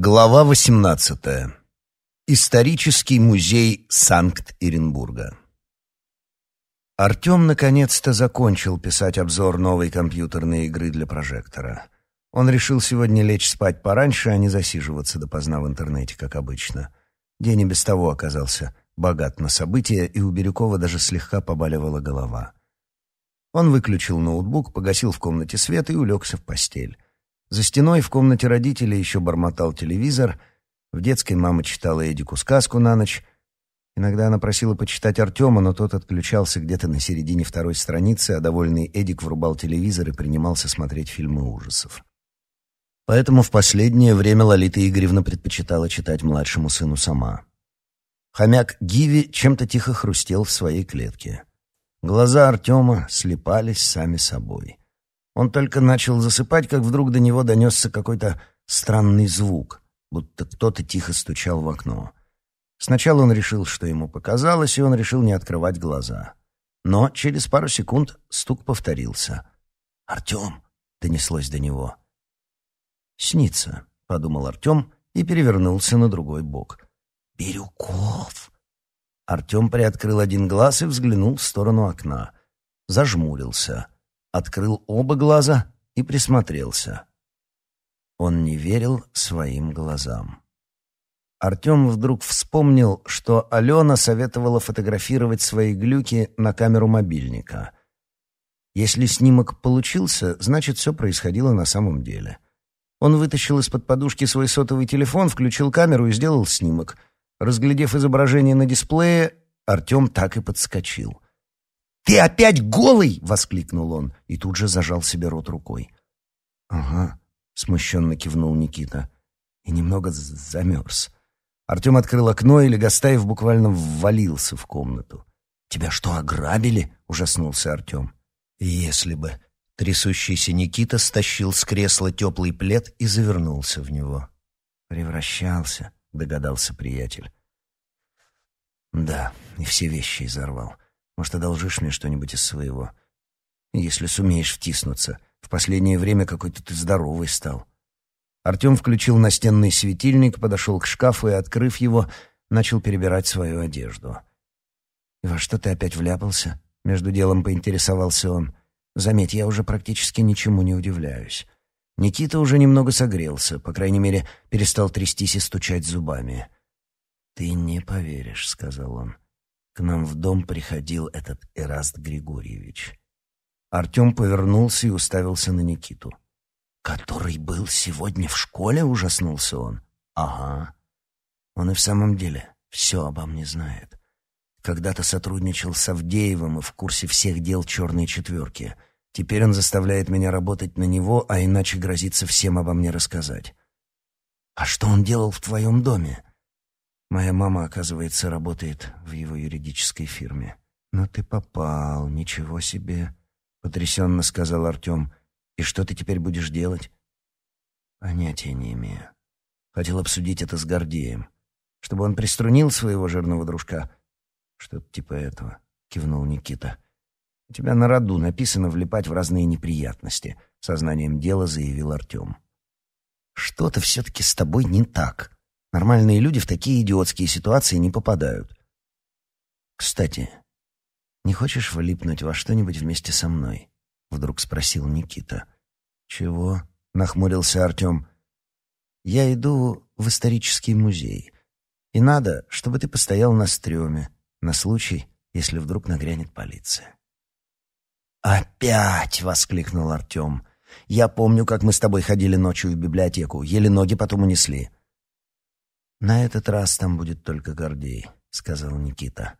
Глава 18. Исторический музей Санкт-Иренбурга. Артем наконец-то закончил писать обзор новой компьютерной игры для прожектора. Он решил сегодня лечь спать пораньше, а не засиживаться допоздна в интернете, как обычно. День и без того оказался богат на события, и у Бирюкова даже слегка побаливала голова. Он выключил ноутбук, погасил в комнате свет и улегся в постель. За стеной в комнате родителей еще бормотал телевизор. В детской мама читала Эдику сказку на ночь. Иногда она просила почитать Артема, но тот отключался где-то на середине второй страницы, а довольный Эдик врубал телевизор и принимался смотреть фильмы ужасов. Поэтому в последнее время Лолита Игоревна предпочитала читать младшему сыну сама. Хомяк Гиви чем-то тихо хрустел в своей клетке. Глаза Артема слепались сами собой. Он только начал засыпать, как вдруг до него донесся какой-то странный звук, будто кто-то тихо стучал в окно. Сначала он решил, что ему показалось, и он решил не открывать глаза. Но через пару секунд стук повторился. «Артем!» — донеслось до него. «Снится», — подумал Артем и перевернулся на другой бок. «Бирюков!» Артем приоткрыл один глаз и взглянул в сторону окна. Зажмурился — открыл оба глаза и присмотрелся. Он не верил своим глазам. Артем вдруг вспомнил, что Алена советовала фотографировать свои глюки на камеру мобильника. Если снимок получился, значит, все происходило на самом деле. Он вытащил из-под подушки свой сотовый телефон, включил камеру и сделал снимок. Разглядев изображение на дисплее, Артем так и подскочил — «Ты опять голый!» — воскликнул он и тут же зажал себе рот рукой. «Ага», — смущенно кивнул Никита. И немного замерз. Артем открыл окно, и Легостаев буквально ввалился в комнату. «Тебя что, ограбили?» — ужаснулся Артем. «Если бы...» Трясущийся Никита стащил с кресла теплый плед и завернулся в него. «Превращался», — догадался приятель. «Да, и все вещи изорвал. Может, одолжишь мне что-нибудь из своего? Если сумеешь втиснуться. В последнее время какой-то ты здоровый стал». Артем включил настенный светильник, подошел к шкафу и, открыв его, начал перебирать свою одежду. «И во что ты опять вляпался?» — между делом поинтересовался он. «Заметь, я уже практически ничему не удивляюсь». Никита уже немного согрелся, по крайней мере, перестал трястись и стучать зубами. «Ты не поверишь», — сказал он. К нам в дом приходил этот Эраст Григорьевич. Артем повернулся и уставился на Никиту. «Который был сегодня в школе?» — ужаснулся он. «Ага. Он и в самом деле все обо мне знает. Когда-то сотрудничал с Авдеевым и в курсе всех дел «Черной четверки». Теперь он заставляет меня работать на него, а иначе грозится всем обо мне рассказать. «А что он делал в твоем доме?» Моя мама, оказывается, работает в его юридической фирме. «Ну ты попал, ничего себе!» — потрясенно сказал Артем. «И что ты теперь будешь делать?» «Понятия не имею. Хотел обсудить это с Гордеем. Чтобы он приструнил своего жирного дружка». «Что-то типа этого», — кивнул Никита. «У тебя на роду написано влипать в разные неприятности», — сознанием дела заявил Артем. «Что-то все-таки с тобой не так», Нормальные люди в такие идиотские ситуации не попадают. Кстати, не хочешь влипнуть во что-нибудь вместе со мной? Вдруг спросил Никита. Чего? Нахмурился Артем. Я иду в исторический музей. И надо, чтобы ты постоял на стреме, на случай, если вдруг нагрянет полиция. «Опять!» — воскликнул Артем. «Я помню, как мы с тобой ходили ночью в библиотеку, еле ноги потом унесли. «На этот раз там будет только Гордей», — сказал Никита.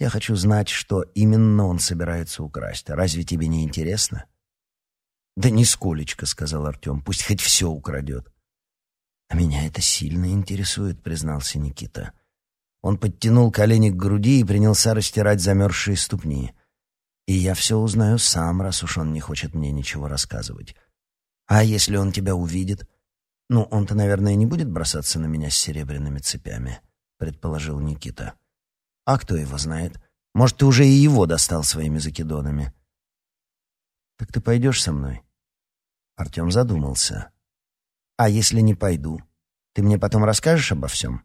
«Я хочу знать, что именно он собирается украсть. Разве тебе не интересно?» «Да нисколечко», — сказал Артем. «Пусть хоть все украдет». «А меня это сильно интересует», — признался Никита. Он подтянул колени к груди и принялся растирать замерзшие ступни. «И я все узнаю сам, раз уж он не хочет мне ничего рассказывать. А если он тебя увидит?» «Ну, он-то, наверное, не будет бросаться на меня с серебряными цепями», — предположил Никита. «А кто его знает? Может, ты уже и его достал своими закидонами?» «Так ты пойдешь со мной?» Артем задумался. «А если не пойду? Ты мне потом расскажешь обо всем?»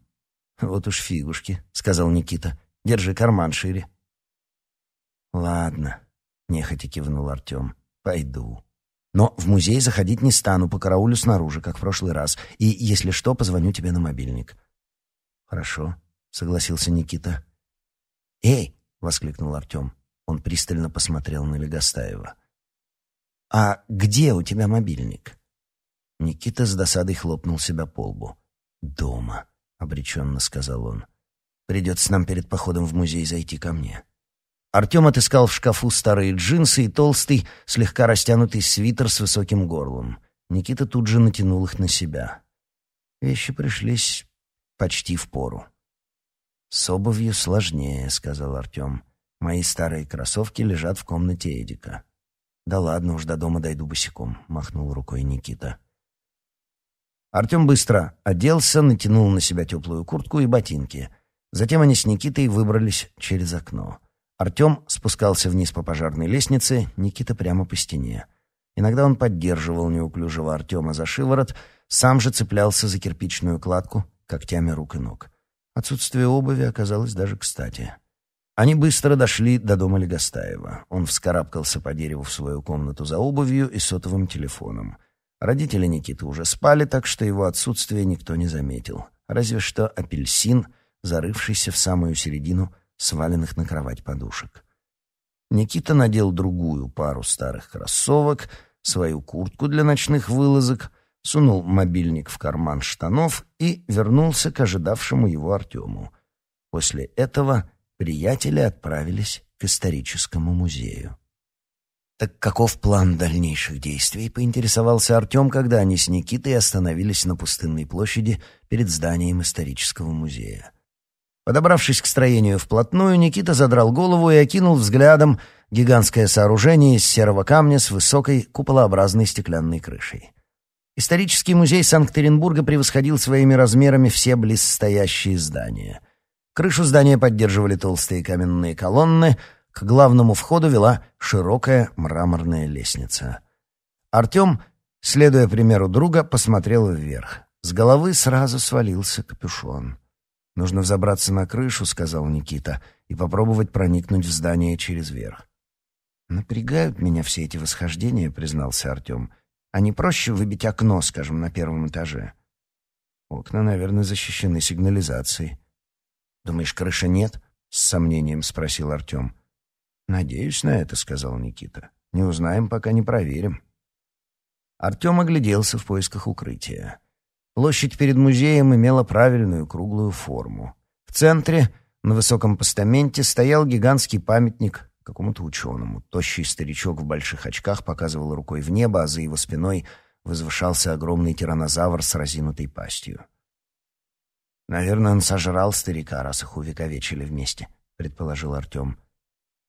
«Вот уж фигушки», — сказал Никита. «Держи карман шире». «Ладно», — нехотя кивнул Артем. «Пойду. Но в музей заходить не стану, по караулю снаружи, как в прошлый раз. И, если что, позвоню тебе на мобильник». «Хорошо», — согласился Никита. «Эй!» — воскликнул Артем. Он пристально посмотрел на Легостаева. «А где у тебя мобильник?» Никита с досадой хлопнул себя по лбу. «Дома», — обреченно сказал он. «Придется нам перед походом в музей зайти ко мне». Артем отыскал в шкафу старые джинсы и толстый, слегка растянутый свитер с высоким горлом. Никита тут же натянул их на себя. Вещи пришлись почти в пору. «С обувью сложнее», — сказал Артем. «Мои старые кроссовки лежат в комнате Эдика». «Да ладно уж, до дома дойду босиком», — махнул рукой Никита. Артем быстро оделся, натянул на себя теплую куртку и ботинки. Затем они с Никитой выбрались через окно. Артем спускался вниз по пожарной лестнице, Никита прямо по стене. Иногда он поддерживал неуклюжего Артема за шиворот, сам же цеплялся за кирпичную кладку когтями рук и ног. Отсутствие обуви оказалось даже кстати. Они быстро дошли до дома Легостаева. Он вскарабкался по дереву в свою комнату за обувью и сотовым телефоном. Родители Никиты уже спали, так что его отсутствие никто не заметил. Разве что апельсин, зарывшийся в самую середину сваленных на кровать подушек. Никита надел другую пару старых кроссовок, свою куртку для ночных вылазок — сунул мобильник в карман штанов и вернулся к ожидавшему его Артему. После этого приятели отправились к историческому музею. «Так каков план дальнейших действий?» — поинтересовался Артем, когда они с Никитой остановились на пустынной площади перед зданием исторического музея. Подобравшись к строению вплотную, Никита задрал голову и окинул взглядом гигантское сооружение из серого камня с высокой куполообразной стеклянной крышей. Исторический музей Санкт-Петербурга превосходил своими размерами все близстоящие здания. Крышу здания поддерживали толстые каменные колонны, к главному входу вела широкая мраморная лестница. Артем, следуя примеру друга, посмотрел вверх. С головы сразу свалился капюшон. «Нужно взобраться на крышу», — сказал Никита, «и попробовать проникнуть в здание через верх». «Напрягают меня все эти восхождения», — признался Артем. А не проще выбить окно, скажем, на первом этаже? Окна, наверное, защищены сигнализацией. Думаешь, крыши нет? С сомнением спросил Артем. Надеюсь на это, сказал Никита. Не узнаем, пока не проверим. Артем огляделся в поисках укрытия. Площадь перед музеем имела правильную круглую форму. В центре, на высоком постаменте, стоял гигантский памятник какому-то ученому. Тощий старичок в больших очках показывал рукой в небо, а за его спиной возвышался огромный тираннозавр с разинутой пастью. «Наверное, он сожрал старика, раз их увековечили вместе», — предположил Артем.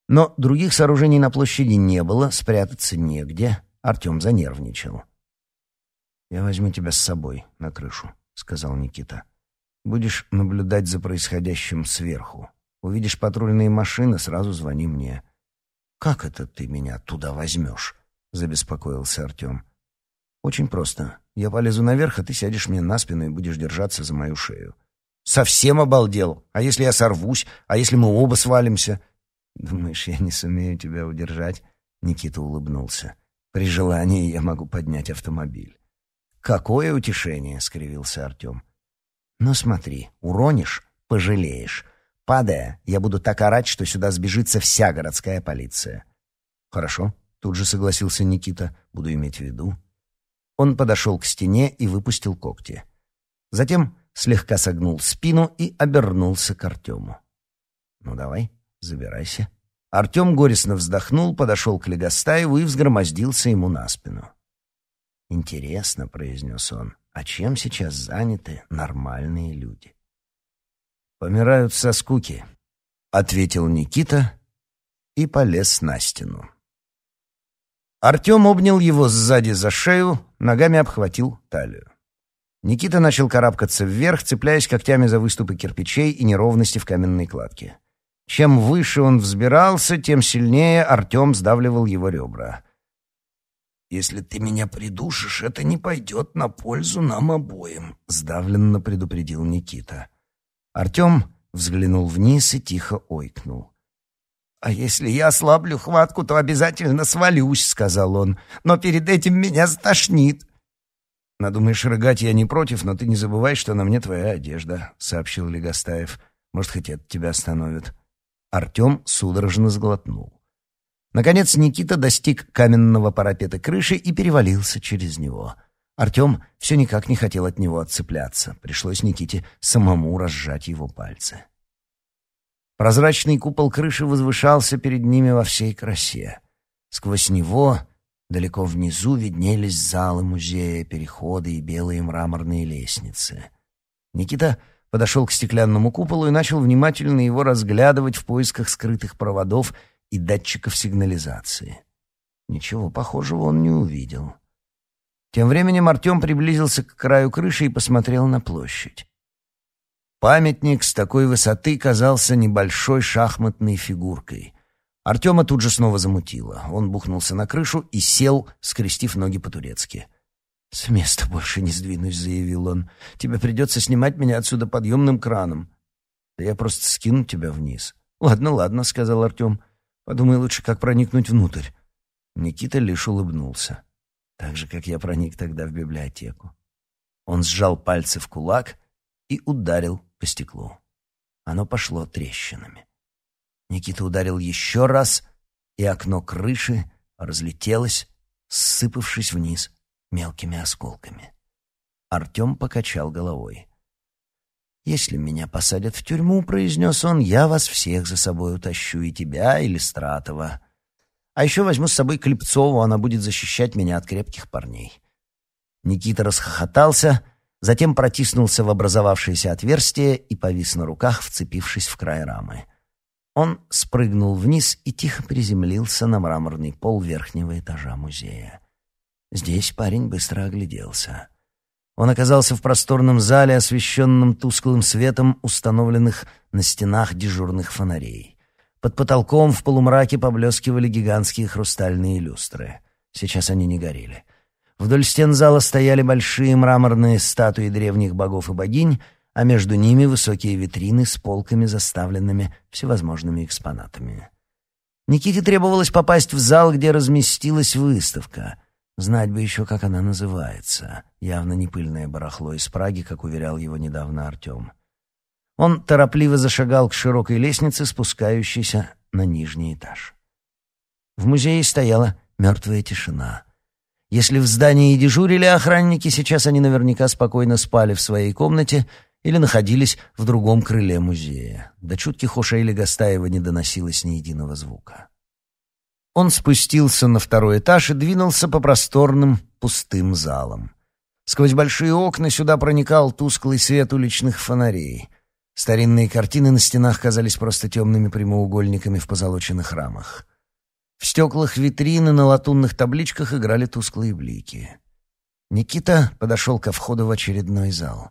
Но других сооружений на площади не было, спрятаться негде. Артем занервничал. «Я возьму тебя с собой на крышу», — сказал Никита. «Будешь наблюдать за происходящим сверху. Увидишь патрульные машины, сразу звони мне. «Как это ты меня туда возьмешь?» — забеспокоился Артем. «Очень просто. Я полезу наверх, а ты сядешь мне на спину и будешь держаться за мою шею». «Совсем обалдел? А если я сорвусь? А если мы оба свалимся?» «Думаешь, я не сумею тебя удержать?» Никита улыбнулся. «При желании я могу поднять автомобиль». «Какое утешение!» — скривился Артем. «Ну смотри, уронишь — пожалеешь. Падая, я буду так орать, что сюда сбежится вся городская полиция. Хорошо, тут же согласился Никита, буду иметь в виду. Он подошел к стене и выпустил когти. Затем слегка согнул спину и обернулся к Артему. «Ну давай, забирайся». Артем горестно вздохнул, подошел к Легостаеву и взгромоздился ему на спину. «Интересно», — произнес он, — «а чем сейчас заняты нормальные люди?» «Помирают со скуки», — ответил Никита и полез на стену. Артем обнял его сзади за шею, ногами обхватил талию. Никита начал карабкаться вверх, цепляясь когтями за выступы кирпичей и неровности в каменной кладке. Чем выше он взбирался, тем сильнее Артем сдавливал его ребра. Если ты меня придушишь, это не пойдет на пользу нам обоим», — сдавленно предупредил Никита. Артем взглянул вниз и тихо ойкнул. «А если я ослаблю хватку, то обязательно свалюсь», — сказал он. «Но перед этим меня стошнит». «Надумаешь рыгать, я не против, но ты не забывай, что на мне твоя одежда», — сообщил Легостаев. «Может, хоть это тебя остановит». Артем судорожно сглотнул. Наконец Никита достиг каменного парапета крыши и перевалился через него. Артем все никак не хотел от него отцепляться. Пришлось Никите самому разжать его пальцы. Прозрачный купол крыши возвышался перед ними во всей красе. Сквозь него далеко внизу виднелись залы музея, переходы и белые мраморные лестницы. Никита подошел к стеклянному куполу и начал внимательно его разглядывать в поисках скрытых проводов и датчиков сигнализации. Ничего похожего он не увидел. Тем временем Артем приблизился к краю крыши и посмотрел на площадь. Памятник с такой высоты казался небольшой шахматной фигуркой. Артема тут же снова замутило. Он бухнулся на крышу и сел, скрестив ноги по-турецки. «С места больше не сдвинусь», — заявил он. «Тебе придется снимать меня отсюда подъемным краном». «Да я просто скину тебя вниз». «Ладно, ладно», — сказал Артем. «Подумай лучше, как проникнуть внутрь». Никита лишь улыбнулся. Так же, как я проник тогда в библиотеку. Он сжал пальцы в кулак и ударил по стеклу. Оно пошло трещинами. Никита ударил еще раз, и окно крыши разлетелось, сыпавшись вниз мелкими осколками. Артем покачал головой. «Если меня посадят в тюрьму, — произнес он, — я вас всех за собой утащу, и тебя, и Листратова. А еще возьму с собой Клепцову, она будет защищать меня от крепких парней». Никита расхохотался — затем протиснулся в образовавшееся отверстие и повис на руках, вцепившись в край рамы. Он спрыгнул вниз и тихо приземлился на мраморный пол верхнего этажа музея. Здесь парень быстро огляделся. Он оказался в просторном зале, освещенном тусклым светом установленных на стенах дежурных фонарей. Под потолком в полумраке поблескивали гигантские хрустальные люстры. Сейчас они не горели. Вдоль стен зала стояли большие мраморные статуи древних богов и богинь, а между ними высокие витрины с полками, заставленными всевозможными экспонатами. Никите требовалось попасть в зал, где разместилась выставка. Знать бы еще, как она называется. Явно не пыльное барахло из Праги, как уверял его недавно Артем. Он торопливо зашагал к широкой лестнице, спускающейся на нижний этаж. В музее стояла мертвая тишина — если в здании дежурили охранники, сейчас они наверняка спокойно спали в своей комнате или находились в другом крыле музея. До чутких ушей Легостаева не доносилось ни единого звука. Он спустился на второй этаж и двинулся по просторным пустым залам. Сквозь большие окна сюда проникал тусклый свет уличных фонарей. Старинные картины на стенах казались просто темными прямоугольниками в позолоченных рамах. В стеклах витрины на латунных табличках играли тусклые блики. Никита подошел ко входу в очередной зал.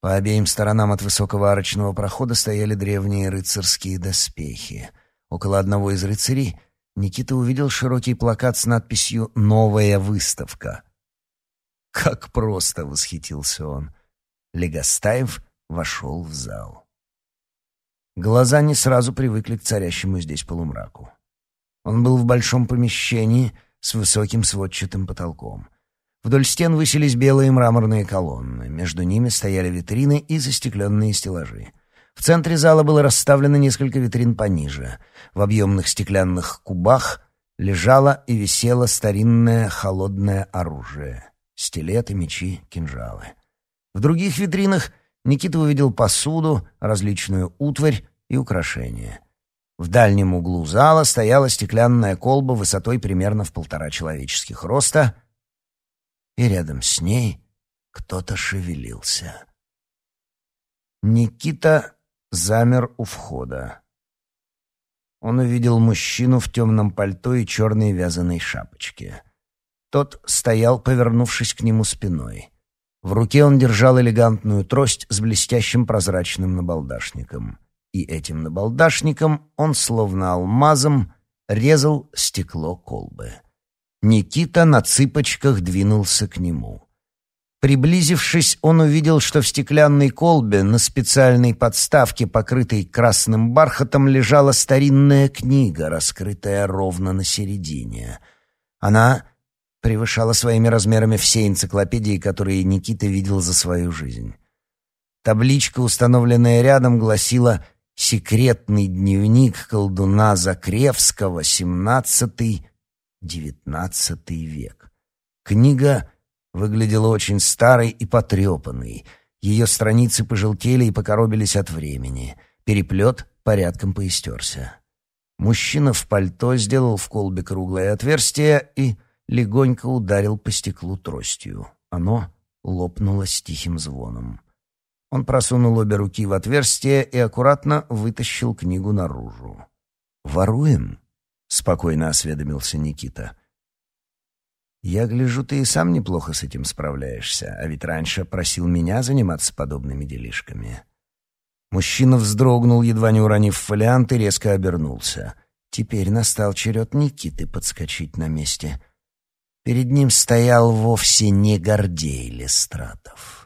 По обеим сторонам от высокого арочного прохода стояли древние рыцарские доспехи. Около одного из рыцарей Никита увидел широкий плакат с надписью «Новая выставка». «Как просто!» — восхитился он. Легостаев вошел в зал. Глаза не сразу привыкли к царящему здесь полумраку. Он был в большом помещении с высоким сводчатым потолком. Вдоль стен высились белые мраморные колонны, между ними стояли витрины и застекленные стеллажи. В центре зала было расставлено несколько витрин пониже. В объемных стеклянных кубах лежало и висело старинное холодное оружие — стилеты, мечи, кинжалы. В других витринах Никита увидел посуду, различную утварь и украшения — в дальнем углу зала стояла стеклянная колба высотой примерно в полтора человеческих роста, и рядом с ней кто-то шевелился. Никита замер у входа. Он увидел мужчину в темном пальто и черной вязаной шапочке. Тот стоял, повернувшись к нему спиной. В руке он держал элегантную трость с блестящим прозрачным набалдашником и этим набалдашником он, словно алмазом, резал стекло колбы. Никита на цыпочках двинулся к нему. Приблизившись, он увидел, что в стеклянной колбе на специальной подставке, покрытой красным бархатом, лежала старинная книга, раскрытая ровно на середине. Она превышала своими размерами все энциклопедии, которые Никита видел за свою жизнь. Табличка, установленная рядом, гласила «Секретный дневник колдуна Закревского, XVII-XIX век». Книга выглядела очень старой и потрепанной. Ее страницы пожелтели и покоробились от времени. Переплет порядком поистерся. Мужчина в пальто сделал в колбе круглое отверстие и легонько ударил по стеклу тростью. Оно лопнуло с тихим звоном. Он просунул обе руки в отверстие и аккуратно вытащил книгу наружу. «Воруем?» — спокойно осведомился Никита. «Я гляжу, ты и сам неплохо с этим справляешься, а ведь раньше просил меня заниматься подобными делишками». Мужчина вздрогнул, едва не уронив фолиант, и резко обернулся. Теперь настал черед Никиты подскочить на месте. Перед ним стоял вовсе не Гордей Лестратов.